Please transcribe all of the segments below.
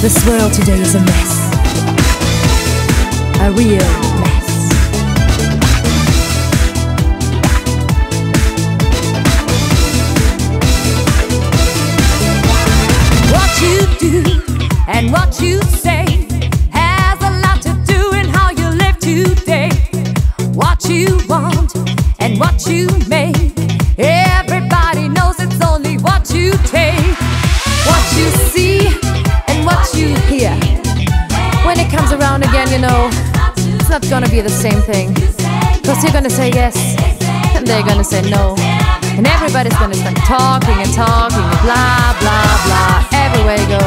This world today is a mess. A real mess. What you do and what you not gonna be the same thing. Cause you're gonna say yes, and they're gonna say no. And everybody's gonna start talking and talking and blah, blah, blah, everywhere you go.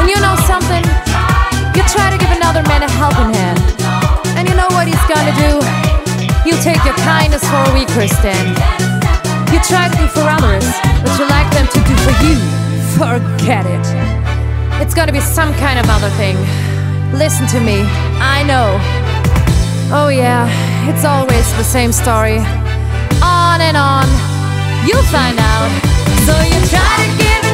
And you know something? You try to give another man a helping hand. And you know what he's gonna do? You take your kindness for a weaker stand. You try to do for others what you like them to do for you. Forget it. It's gonna be some kind of other thing. Listen to me. I know. Oh, yeah, it's always the same story. On and on. You'll find out. So you try to give another.